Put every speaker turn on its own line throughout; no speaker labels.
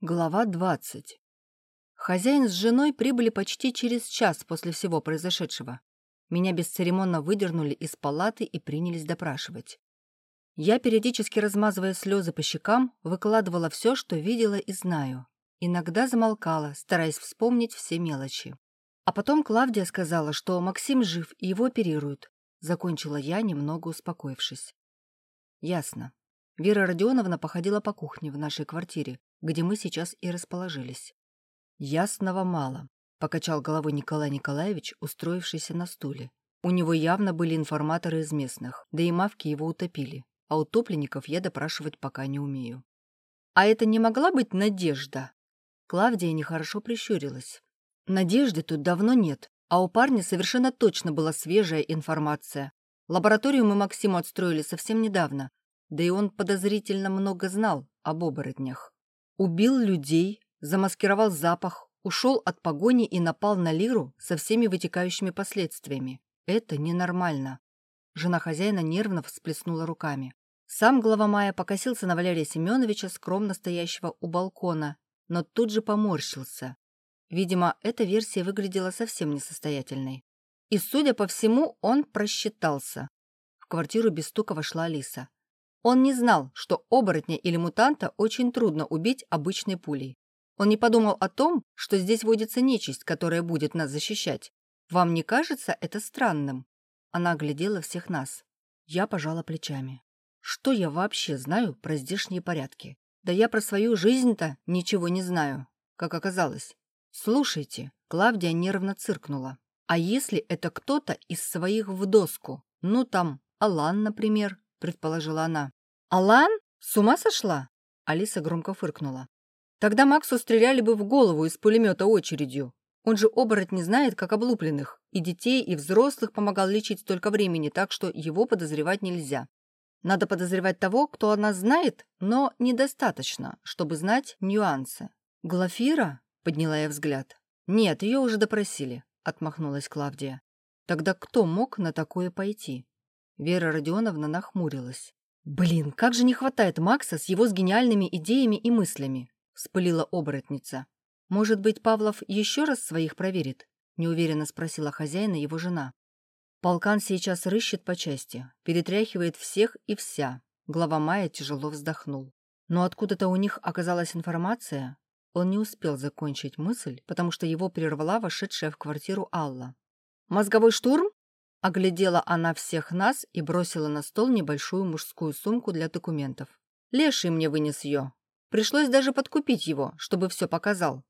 Глава 20. Хозяин с женой прибыли почти через час после всего произошедшего. Меня бесцеремонно выдернули из палаты и принялись допрашивать. Я, периодически размазывая слезы по щекам, выкладывала все, что видела и знаю. Иногда замолкала, стараясь вспомнить все мелочи. А потом Клавдия сказала, что Максим жив и его оперируют. Закончила я, немного успокоившись. Ясно. Вера Родионовна походила по кухне в нашей квартире, где мы сейчас и расположились. «Ясного мало», — покачал головой Николай Николаевич, устроившийся на стуле. У него явно были информаторы из местных, да и мавки его утопили, а утопленников я допрашивать пока не умею. «А это не могла быть Надежда?» Клавдия нехорошо прищурилась. «Надежды тут давно нет, а у парня совершенно точно была свежая информация. Лабораторию мы Максиму отстроили совсем недавно, да и он подозрительно много знал об оборотнях. Убил людей, замаскировал запах, ушел от погони и напал на Лиру со всеми вытекающими последствиями. Это ненормально. Жена хозяина нервно всплеснула руками. Сам глава Мая покосился на Валерия Семеновича, скромно стоящего у балкона, но тут же поморщился. Видимо, эта версия выглядела совсем несостоятельной. И, судя по всему, он просчитался. В квартиру без стука вошла Алиса. Он не знал, что оборотня или мутанта очень трудно убить обычной пулей. Он не подумал о том, что здесь водится нечисть, которая будет нас защищать. Вам не кажется это странным?» Она оглядела всех нас. Я пожала плечами. Что я вообще знаю про здешние порядки? Да я про свою жизнь-то ничего не знаю, как оказалось. Слушайте, Клавдия нервно циркнула. А если это кто-то из своих в доску? Ну там, Алан, например, предположила она. «Алан? С ума сошла?» Алиса громко фыркнула. «Тогда Максу стреляли бы в голову из пулемета очередью. Он же оборот не знает, как облупленных. И детей, и взрослых помогал лечить столько времени, так что его подозревать нельзя. Надо подозревать того, кто о нас знает, но недостаточно, чтобы знать нюансы. «Глафира?» — подняла я взгляд. «Нет, ее уже допросили», — отмахнулась Клавдия. «Тогда кто мог на такое пойти?» Вера Родионовна нахмурилась. «Блин, как же не хватает Макса с его с гениальными идеями и мыслями!» — вспылила оборотница. «Может быть, Павлов еще раз своих проверит?» — неуверенно спросила хозяина его жена. Полкан сейчас рыщет по части, перетряхивает всех и вся. Глава Майя тяжело вздохнул. Но откуда-то у них оказалась информация. Он не успел закончить мысль, потому что его прервала вошедшая в квартиру Алла. «Мозговой штурм?» Оглядела она всех нас и бросила на стол небольшую мужскую сумку для документов. Леший мне вынес ее. Пришлось даже подкупить его, чтобы все показал.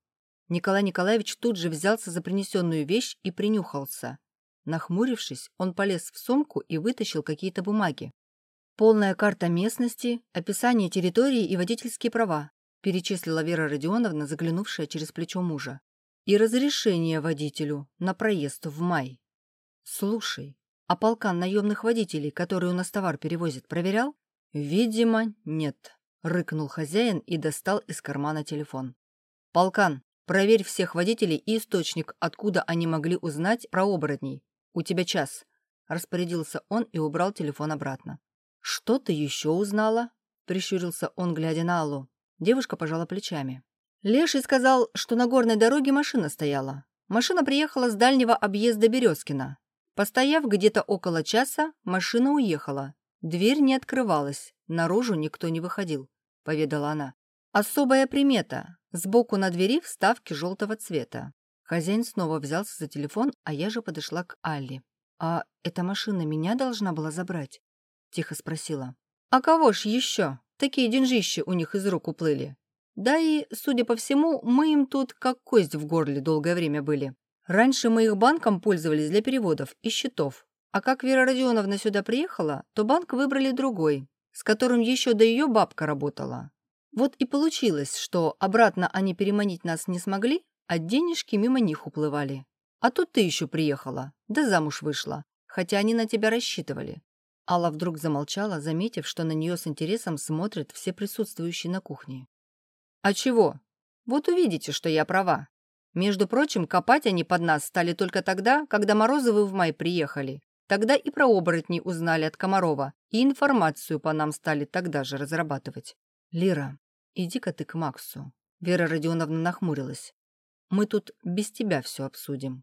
Николай Николаевич тут же взялся за принесенную вещь и принюхался. Нахмурившись, он полез в сумку и вытащил какие-то бумаги. Полная карта местности, описание территории и водительские права, перечислила Вера Родионовна, заглянувшая через плечо мужа. И разрешение водителю на проезд в май. «Слушай, а полкан наемных водителей, которые у нас товар перевозит, проверял?» «Видимо, нет», — рыкнул хозяин и достал из кармана телефон. «Полкан, проверь всех водителей и источник, откуда они могли узнать про оборотней. У тебя час», — распорядился он и убрал телефон обратно. «Что ты еще узнала?» — прищурился он, глядя на Аллу. Девушка пожала плечами. Леший сказал, что на горной дороге машина стояла. Машина приехала с дальнего объезда Березкина. Постояв где-то около часа, машина уехала. Дверь не открывалась, наружу никто не выходил, поведала она. Особая примета. Сбоку на двери вставки желтого цвета. Хозяин снова взялся за телефон, а я же подошла к Алле. «А эта машина меня должна была забрать?» Тихо спросила. «А кого ж еще? Такие деньжищи у них из рук уплыли. Да и, судя по всему, мы им тут как кость в горле долгое время были. Раньше мы их банком пользовались для переводов и счетов. А как Вера Родионовна сюда приехала, то банк выбрали другой, с которым еще до ее бабка работала. Вот и получилось, что обратно они переманить нас не смогли, а денежки мимо них уплывали. А тут ты еще приехала, да замуж вышла, хотя они на тебя рассчитывали. Алла вдруг замолчала, заметив, что на нее с интересом смотрят все присутствующие на кухне. «А чего? Вот увидите, что я права. Между прочим, копать они под нас стали только тогда, когда Морозовы в май приехали. Тогда и про оборотней узнали от Комарова, и информацию по нам стали тогда же разрабатывать. «Лира, иди-ка ты к Максу. Вера Родионовна нахмурилась. «Мы тут без тебя все обсудим».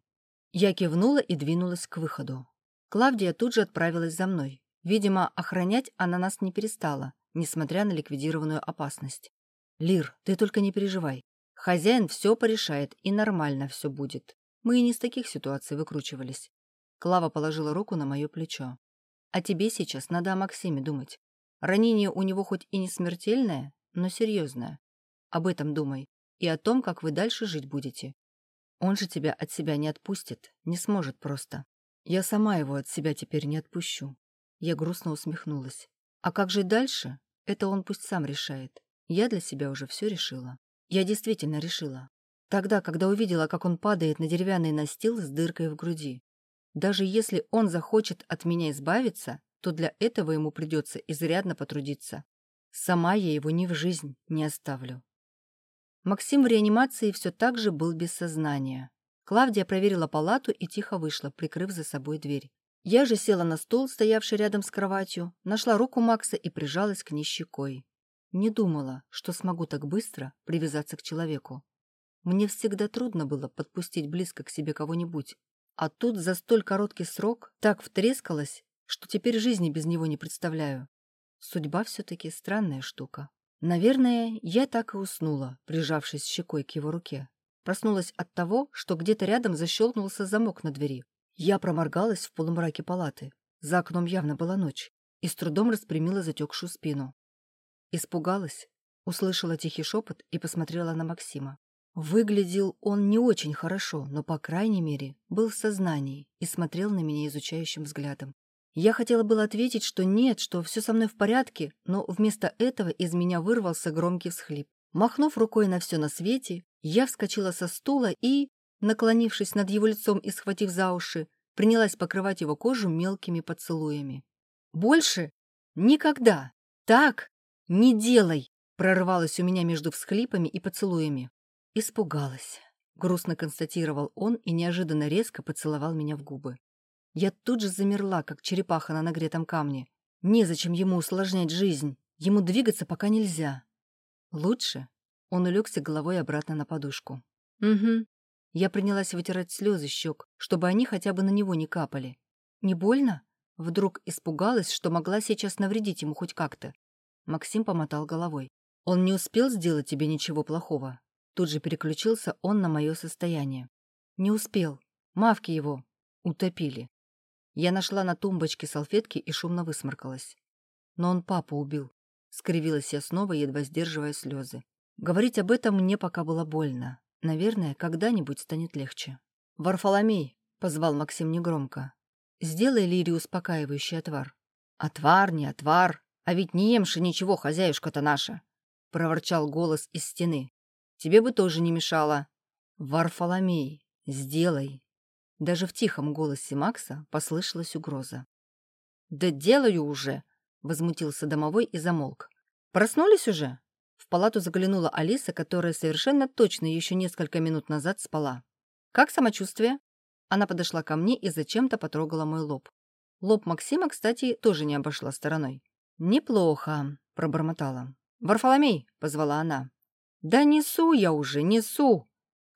Я кивнула и двинулась к выходу. Клавдия тут же отправилась за мной. Видимо, охранять она нас не перестала, несмотря на ликвидированную опасность. «Лир, ты только не переживай. Хозяин все порешает, и нормально все будет. Мы и не с таких ситуаций выкручивались». Клава положила руку на мое плечо. «А тебе сейчас надо о Максиме думать. Ранение у него хоть и не смертельное, но серьезное. Об этом думай и о том, как вы дальше жить будете. Он же тебя от себя не отпустит, не сможет просто. Я сама его от себя теперь не отпущу. Я грустно усмехнулась. А как же дальше? Это он пусть сам решает. Я для себя уже все решила. Я действительно решила. Тогда, когда увидела, как он падает на деревянный настил с дыркой в груди. Даже если он захочет от меня избавиться, то для этого ему придется изрядно потрудиться. Сама я его ни в жизнь не оставлю. Максим в реанимации все так же был без сознания. Клавдия проверила палату и тихо вышла, прикрыв за собой дверь. Я же села на стул, стоявший рядом с кроватью, нашла руку Макса и прижалась к ней щекой. Не думала, что смогу так быстро привязаться к человеку. Мне всегда трудно было подпустить близко к себе кого-нибудь. А тут за столь короткий срок так втрескалась, что теперь жизни без него не представляю. Судьба все-таки странная штука. Наверное, я так и уснула, прижавшись щекой к его руке. Проснулась от того, что где-то рядом защелкнулся замок на двери. Я проморгалась в полумраке палаты. За окном явно была ночь. И с трудом распрямила затекшую спину. Испугалась, услышала тихий шепот и посмотрела на Максима. Выглядел он не очень хорошо, но, по крайней мере, был в сознании и смотрел на меня изучающим взглядом. Я хотела было ответить, что нет, что все со мной в порядке, но вместо этого из меня вырвался громкий всхлип. Махнув рукой на все на свете, я вскочила со стула и, наклонившись над его лицом и схватив за уши, принялась покрывать его кожу мелкими поцелуями. «Больше? Никогда! Так! Не делай!» прорвалось у меня между всхлипами и поцелуями. Испугалась. Грустно констатировал он и неожиданно резко поцеловал меня в губы. Я тут же замерла, как черепаха на нагретом камне. Незачем ему усложнять жизнь. Ему двигаться пока нельзя. Лучше? Он улегся головой обратно на подушку. Угу. Я принялась вытирать слезы щек, чтобы они хотя бы на него не капали. Не больно? Вдруг испугалась, что могла сейчас навредить ему хоть как-то. Максим помотал головой. Он не успел сделать тебе ничего плохого. Тут же переключился он на мое состояние. Не успел. Мавки его утопили. Я нашла на тумбочке салфетки и шумно высморкалась. Но он папу убил. Скривилась я снова, едва сдерживая слезы. Говорить об этом мне пока было больно. Наверное, когда-нибудь станет легче. «Варфоломей!» — позвал Максим негромко. «Сделай Лире успокаивающий отвар». «Отвар, не отвар! А ведь не емши ничего, хозяюшка-то наша!» — проворчал голос из стены. «Тебе бы тоже не мешало». «Варфоломей, сделай!» Даже в тихом голосе Макса послышалась угроза. «Да делаю уже!» — возмутился домовой и замолк. «Проснулись уже?» В палату заглянула Алиса, которая совершенно точно еще несколько минут назад спала. «Как самочувствие?» Она подошла ко мне и зачем-то потрогала мой лоб. Лоб Максима, кстати, тоже не обошла стороной. «Неплохо», — пробормотала. «Варфоломей!» — позвала она. «Да несу я уже, несу!»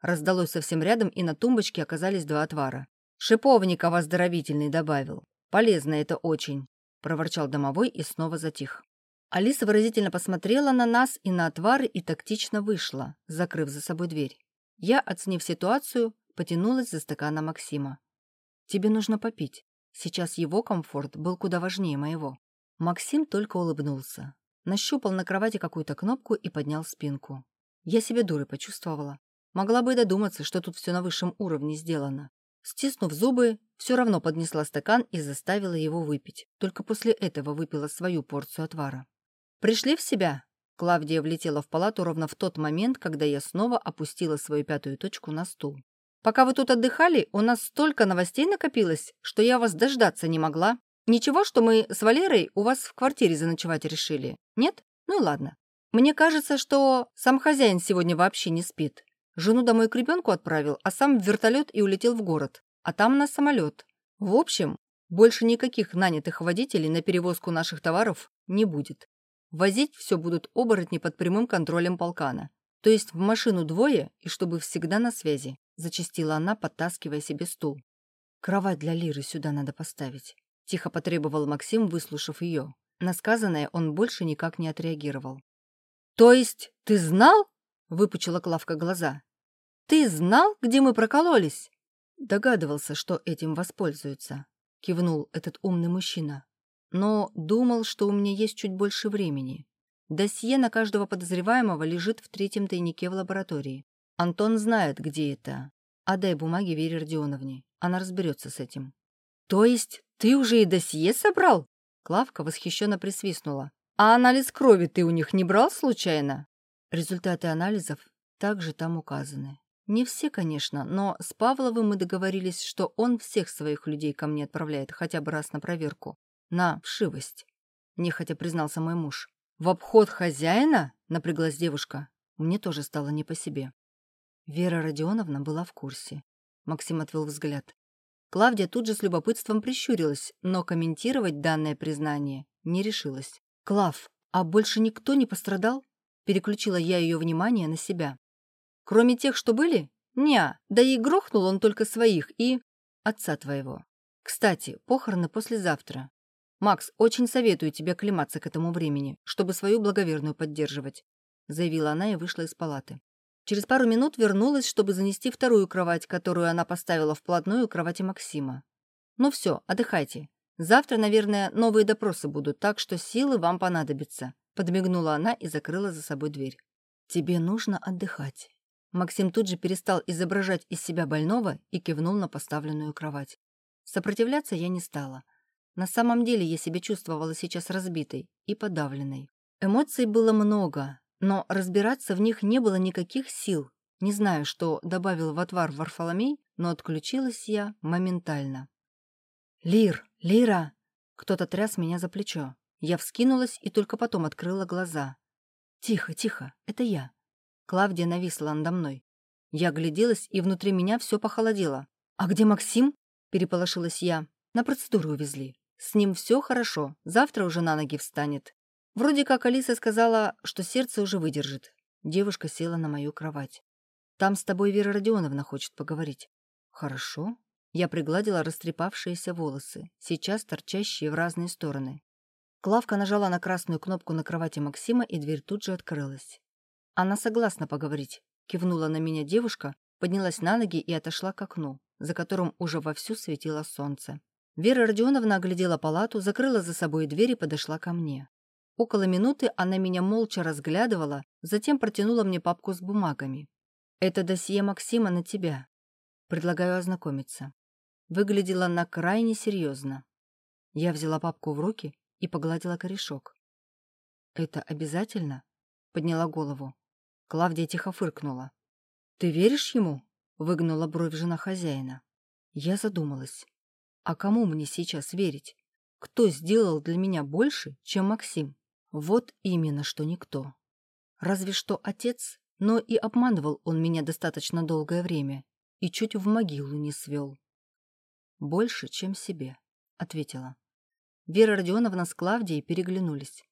Раздалось совсем рядом, и на тумбочке оказались два отвара. «Шиповника оздоровительный добавил. Полезно это очень», — проворчал домовой и снова затих. Алиса выразительно посмотрела на нас и на отвары и тактично вышла, закрыв за собой дверь. Я, оценив ситуацию, потянулась за стаканом Максима. «Тебе нужно попить. Сейчас его комфорт был куда важнее моего». Максим только улыбнулся. Нащупал на кровати какую-то кнопку и поднял спинку. Я себя дурой почувствовала. Могла бы и додуматься, что тут все на высшем уровне сделано. Стиснув зубы, все равно поднесла стакан и заставила его выпить. Только после этого выпила свою порцию отвара. «Пришли в себя?» Клавдия влетела в палату ровно в тот момент, когда я снова опустила свою пятую точку на стул. «Пока вы тут отдыхали, у нас столько новостей накопилось, что я вас дождаться не могла. Ничего, что мы с Валерой у вас в квартире заночевать решили? Нет? Ну и ладно. Мне кажется, что сам хозяин сегодня вообще не спит. Жену домой к ребенку отправил, а сам в вертолет и улетел в город. А там на самолет. В общем, больше никаких нанятых водителей на перевозку наших товаров не будет. Возить все будут оборотни под прямым контролем полкана. То есть в машину двое, и чтобы всегда на связи, зачастила она, подтаскивая себе стул. Кровать для Лиры сюда надо поставить. Тихо потребовал Максим, выслушав ее. На сказанное он больше никак не отреагировал. «То есть ты знал?» — выпучила Клавка глаза. «Ты знал, где мы прокололись?» Догадывался, что этим воспользуются, кивнул этот умный мужчина. Но думал, что у меня есть чуть больше времени. Досье на каждого подозреваемого лежит в третьем тайнике в лаборатории. Антон знает, где это. Отдай бумаги Вере Родионовне. Она разберется с этим. То есть ты уже и досье собрал? Клавка восхищенно присвистнула. А анализ крови ты у них не брал случайно? Результаты анализов также там указаны. Не все, конечно, но с Павловым мы договорились, что он всех своих людей ко мне отправляет хотя бы раз на проверку. На вшивость. Нехотя признался мой муж. В обход хозяина? Напряглась девушка. Мне тоже стало не по себе. Вера Родионовна была в курсе. Максим отвел взгляд. Клавдия тут же с любопытством прищурилась, но комментировать данное признание не решилась. «Клав, а больше никто не пострадал?» Переключила я ее внимание на себя. Кроме тех, что были? Неа, да и грохнул он только своих и... отца твоего. Кстати, похороны послезавтра. Макс, очень советую тебе клематься к этому времени, чтобы свою благоверную поддерживать», заявила она и вышла из палаты. Через пару минут вернулась, чтобы занести вторую кровать, которую она поставила вплотную к кровати Максима. «Ну все, отдыхайте. Завтра, наверное, новые допросы будут, так что силы вам понадобятся», подмигнула она и закрыла за собой дверь. «Тебе нужно отдыхать. Максим тут же перестал изображать из себя больного и кивнул на поставленную кровать. Сопротивляться я не стала. На самом деле я себя чувствовала сейчас разбитой и подавленной. Эмоций было много, но разбираться в них не было никаких сил. Не знаю, что добавил в отвар Варфоломей, но отключилась я моментально. «Лир! Лира!» Кто-то тряс меня за плечо. Я вскинулась и только потом открыла глаза. «Тихо, тихо, это я. Клавдия нависла надо мной. Я огляделась, и внутри меня все похолодело. «А где Максим?» – переполошилась я. «На процедуру увезли. С ним все хорошо, завтра уже на ноги встанет». Вроде как Алиса сказала, что сердце уже выдержит. Девушка села на мою кровать. «Там с тобой Вера Родионовна хочет поговорить». «Хорошо». Я пригладила растрепавшиеся волосы, сейчас торчащие в разные стороны. Клавка нажала на красную кнопку на кровати Максима, и дверь тут же открылась. «Она согласна поговорить», — кивнула на меня девушка, поднялась на ноги и отошла к окну, за которым уже вовсю светило солнце. Вера Родионовна оглядела палату, закрыла за собой дверь и подошла ко мне. Около минуты она меня молча разглядывала, затем протянула мне папку с бумагами. «Это досье Максима на тебя. Предлагаю ознакомиться». Выглядела она крайне серьезно. Я взяла папку в руки и погладила корешок. «Это обязательно?» — подняла голову. Клавдия тихо фыркнула. «Ты веришь ему?» — выгнула бровь жена хозяина. Я задумалась. А кому мне сейчас верить? Кто сделал для меня больше, чем Максим? Вот именно, что никто. Разве что отец, но и обманывал он меня достаточно долгое время и чуть в могилу не свел. «Больше, чем себе», — ответила. Вера Родионовна с Клавдией переглянулись.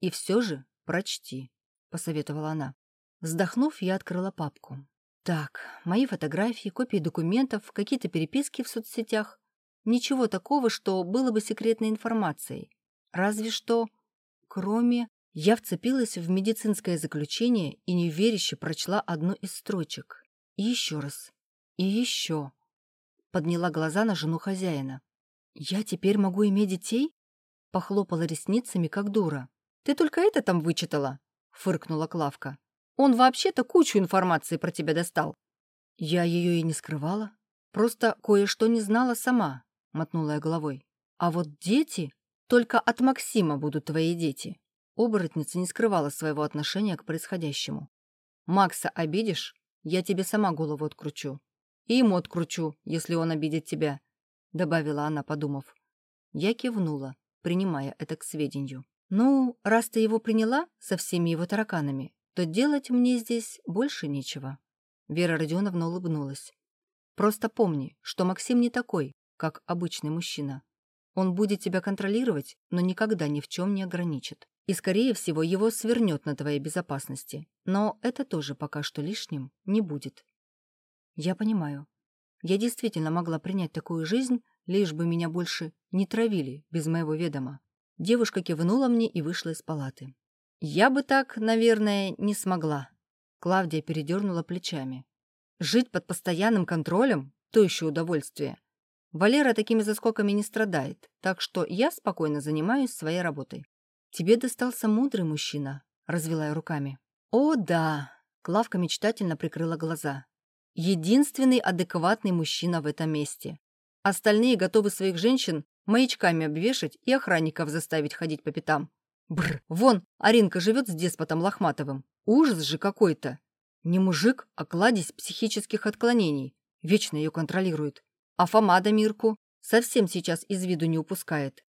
«И все же прочти», — посоветовала она. Вздохнув, я открыла папку. Так, мои фотографии, копии документов, какие-то переписки в соцсетях. Ничего такого, что было бы секретной информацией. Разве что, кроме... Я вцепилась в медицинское заключение и неверяще прочла одну из строчек. И еще раз. И еще. Подняла глаза на жену хозяина. «Я теперь могу иметь детей?» Похлопала ресницами, как дура. «Ты только это там вычитала?» Фыркнула Клавка. Он вообще-то кучу информации про тебя достал». «Я ее и не скрывала. Просто кое-что не знала сама», — мотнула я головой. «А вот дети только от Максима будут твои дети». Оборотница не скрывала своего отношения к происходящему. «Макса обидишь, я тебе сама голову откручу. И ему откручу, если он обидит тебя», — добавила она, подумав. Я кивнула, принимая это к сведению. «Ну, раз ты его приняла со всеми его тараканами, то делать мне здесь больше нечего». Вера Родионовна улыбнулась. «Просто помни, что Максим не такой, как обычный мужчина. Он будет тебя контролировать, но никогда ни в чем не ограничит. и, скорее всего, его свернет на твоей безопасности. Но это тоже пока что лишним не будет. Я понимаю. Я действительно могла принять такую жизнь, лишь бы меня больше не травили без моего ведома. Девушка кивнула мне и вышла из палаты. Я бы так, наверное, не смогла. Клавдия передернула плечами. Жить под постоянным контролем – то еще удовольствие. Валера такими заскоками не страдает, так что я спокойно занимаюсь своей работой. Тебе достался мудрый мужчина, развела я руками. О, да, Клавка мечтательно прикрыла глаза. Единственный адекватный мужчина в этом месте. Остальные готовы своих женщин маячками обвешать и охранников заставить ходить по пятам. Бр, вон, Аринка живет с деспотом Лохматовым. Ужас же какой-то. Не мужик, а кладезь психических отклонений. Вечно ее контролирует. А Фомада Мирку совсем сейчас из виду не упускает.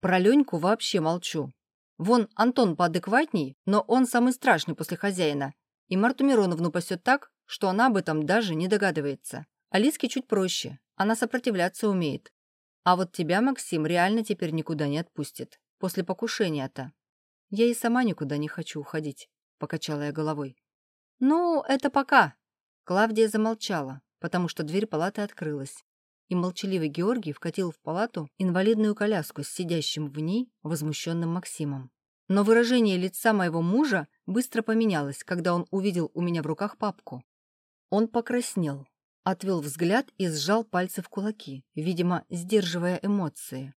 Про Леньку вообще молчу. Вон Антон поадекватней, но он самый страшный после хозяина. И Марту Мироновну пасет так, что она об этом даже не догадывается. Алиске чуть проще, она сопротивляться умеет. А вот тебя, Максим, реально теперь никуда не отпустит. После покушения-то. Я и сама никуда не хочу уходить, покачала я головой. Ну, это пока. Клавдия замолчала, потому что дверь палаты открылась. И молчаливый Георгий вкатил в палату инвалидную коляску с сидящим в ней возмущенным Максимом. Но выражение лица моего мужа быстро поменялось, когда он увидел у меня в руках папку. Он покраснел, отвел взгляд и сжал пальцы в кулаки, видимо, сдерживая эмоции.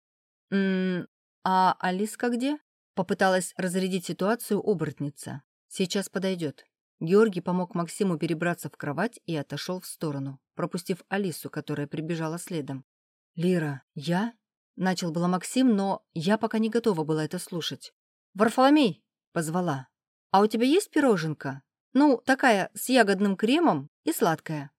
«М-м, а Алиска где?» Попыталась разрядить ситуацию оборотница. «Сейчас подойдет». Георгий помог Максиму перебраться в кровать и отошел в сторону, пропустив Алису, которая прибежала следом. «Лира, я?» — начал было Максим, но я пока не готова была это слушать. «Варфоломей!» — позвала. «А у тебя есть пироженка? Ну, такая, с ягодным кремом и сладкая».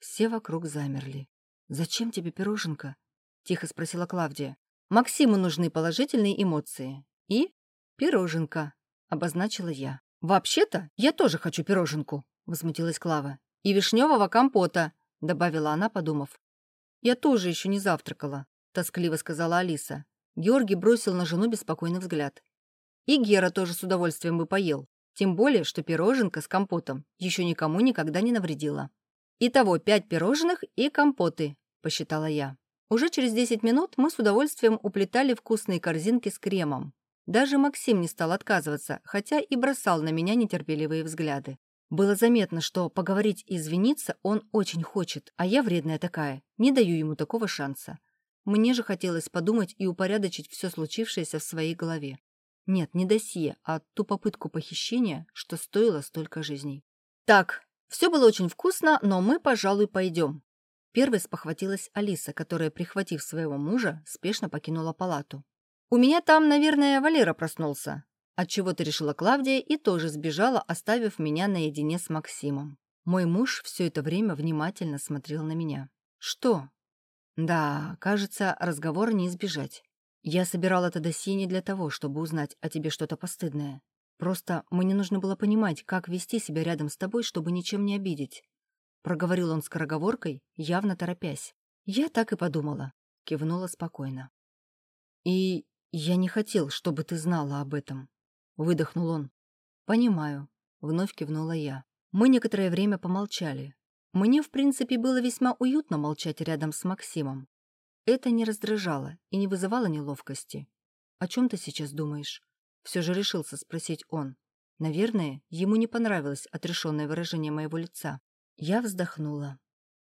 Все вокруг замерли. «Зачем тебе пироженка?» — тихо спросила Клавдия. «Максиму нужны положительные эмоции. И пироженка», — обозначила я. «Вообще-то я тоже хочу пироженку», — возмутилась Клава. «И вишневого компота», — добавила она, подумав. «Я тоже еще не завтракала», — тоскливо сказала Алиса. Георгий бросил на жену беспокойный взгляд. И Гера тоже с удовольствием бы поел. Тем более, что пироженка с компотом еще никому никогда не навредила. «Итого пять пирожных и компоты», – посчитала я. Уже через 10 минут мы с удовольствием уплетали вкусные корзинки с кремом. Даже Максим не стал отказываться, хотя и бросал на меня нетерпеливые взгляды. Было заметно, что поговорить и извиниться он очень хочет, а я вредная такая, не даю ему такого шанса. Мне же хотелось подумать и упорядочить все случившееся в своей голове. Нет, не досье, а ту попытку похищения, что стоило столько жизней. «Так, все было очень вкусно, но мы, пожалуй, пойдем». Первой спохватилась Алиса, которая, прихватив своего мужа, спешно покинула палату. «У меня там, наверное, Валера проснулся». Отчего-то решила Клавдия и тоже сбежала, оставив меня наедине с Максимом. Мой муж все это время внимательно смотрел на меня. «Что?» «Да, кажется, разговора не избежать. Я собирал это досье не для того, чтобы узнать о тебе что-то постыдное. Просто мне нужно было понимать, как вести себя рядом с тобой, чтобы ничем не обидеть. Проговорил он скороговоркой, явно торопясь. Я так и подумала. Кивнула спокойно. И я не хотел, чтобы ты знала об этом. Выдохнул он. Понимаю. Вновь кивнула я. Мы некоторое время помолчали. Мне, в принципе, было весьма уютно молчать рядом с Максимом. Это не раздражало и не вызывало неловкости. «О чем ты сейчас думаешь?» Все же решился спросить он. Наверное, ему не понравилось отрешенное выражение моего лица. Я вздохнула.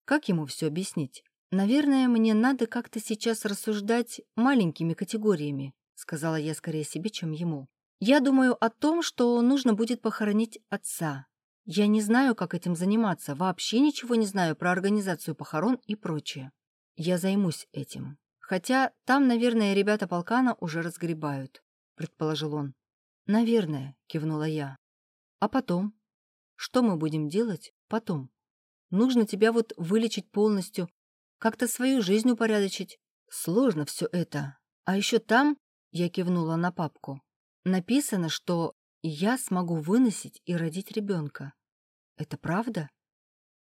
Как ему все объяснить? «Наверное, мне надо как-то сейчас рассуждать маленькими категориями», сказала я скорее себе, чем ему. «Я думаю о том, что нужно будет похоронить отца. Я не знаю, как этим заниматься, вообще ничего не знаю про организацию похорон и прочее. Я займусь этим. Хотя там, наверное, ребята полкана уже разгребают, предположил он. Наверное, кивнула я. А потом? Что мы будем делать потом? Нужно тебя вот вылечить полностью, как-то свою жизнь упорядочить. Сложно все это. А еще там, я кивнула на папку, написано, что я смогу выносить и родить ребенка. Это правда?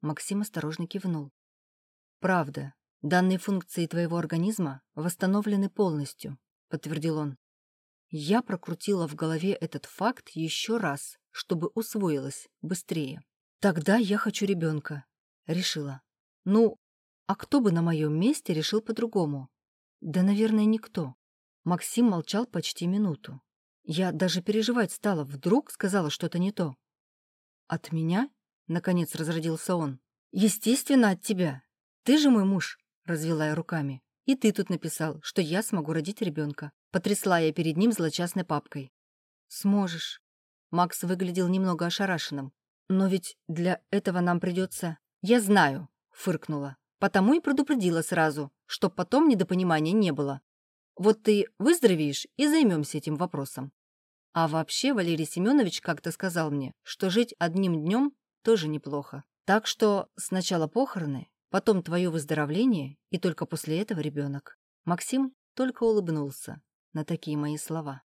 Максим осторожно кивнул. Правда. Данные функции твоего организма восстановлены полностью, подтвердил он. Я прокрутила в голове этот факт еще раз, чтобы усвоилось быстрее. Тогда я хочу ребенка. Решила. Ну, а кто бы на моем месте решил по-другому? Да, наверное, никто. Максим молчал почти минуту. Я даже переживать стала. Вдруг сказала что-то не то. «От меня?» — наконец разродился он. «Естественно, от тебя. Ты же мой муж», — развела я руками. «И ты тут написал, что я смогу родить ребенка. Потрясла я перед ним злочастной папкой. «Сможешь». Макс выглядел немного ошарашенным. «Но ведь для этого нам придется...» «Я знаю», — фыркнула. «Потому и предупредила сразу, чтоб потом недопонимания не было. Вот ты выздоровеешь и займемся этим вопросом». А вообще Валерий Семенович как-то сказал мне, что жить одним днем тоже неплохо. Так что сначала похороны, потом твое выздоровление, и только после этого ребенок. Максим только улыбнулся на такие мои слова.